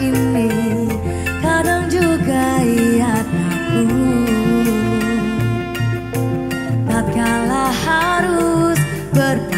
ini kadang juga ia takut, tak kalah harus berpikir